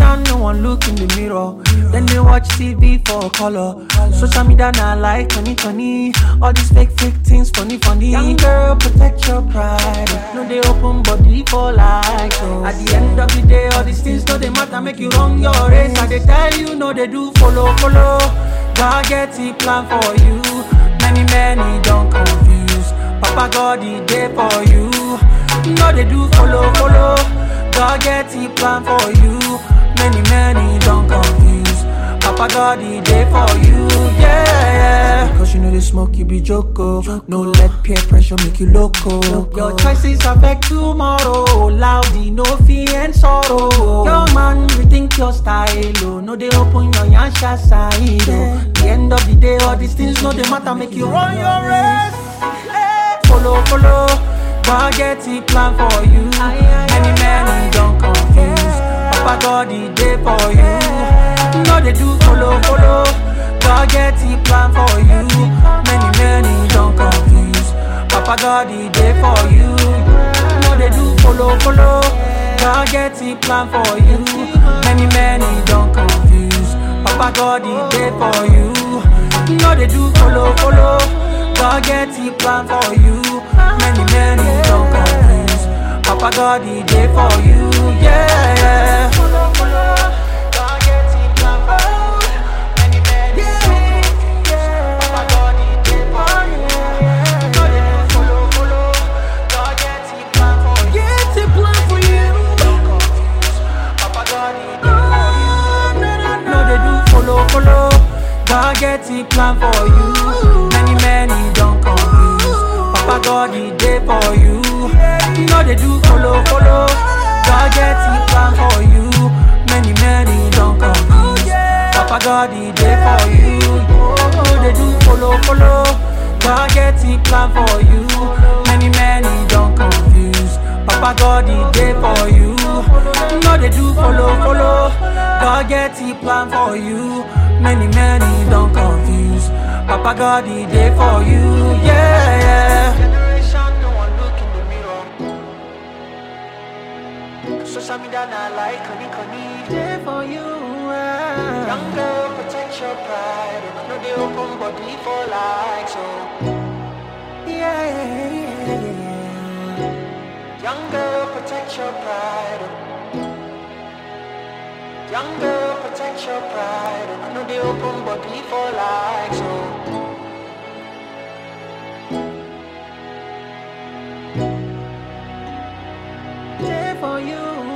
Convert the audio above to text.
Generation, no one look in the mirror. Then they watch TV for color. Social media now like honey, honey. All these fake, fake things, funny, funny. Young girl, protect your pride. No, they open body for. So at the end of the day, all these things no they matter. Make you run your race. I they tell you, no, they do follow, follow. God get a plan for you. Many, many don't confuse. Papa God, he there for you. No, they do follow, follow. God get a plan for you. Many, many don't confuse. Papa God, he there for you. Yeah. Cause you know the smoke, you be joko. No let peer pressure make you loco. Your choices affect tomorrow. Loudy, no fear and sorrow. Your man, rethink your style. Oh. No, they open your yansha side. Oh. The end of the day, all these things, no, they matter. Make you run your race. Eh, Follow, follow. A plan for you. Many men don't confuse. Papa God he there for you. No they do follow follow. Get plan for you. Many many don't confuse. Papa God he there for you. No they do follow follow. A plan for you. Many many don't confuse. Papa God he there for you. No they do follow follow. A plan for you. Many confuse. Papa God he there for you. Yeah. Follow. God get a plan for you. Many many don't confuse. Papa God he there for you. You. You. You. They do follow follow. God get a plan for you. Many many don't confuse. Papa God he there for you. No they do follow follow. God get a plan for you. Many many don't confuse. Papa God he there for you. No they do follow follow. God get a plan for you. Many many don't confuse. Papa God he there for you. No they do follow follow. God get a plan for you. Many many don't confuse. Papa God he there for you. Yeah. Protect your pride. No they open body for likes. So yeah yeah yeah. Young girl protect your pride. Young girl protect your pride. No they open body for likes. So there for you.